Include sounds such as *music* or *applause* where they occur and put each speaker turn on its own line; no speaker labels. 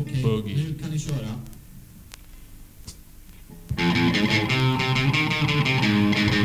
Okej,
okay,
Nu kan ni köra. *laughs*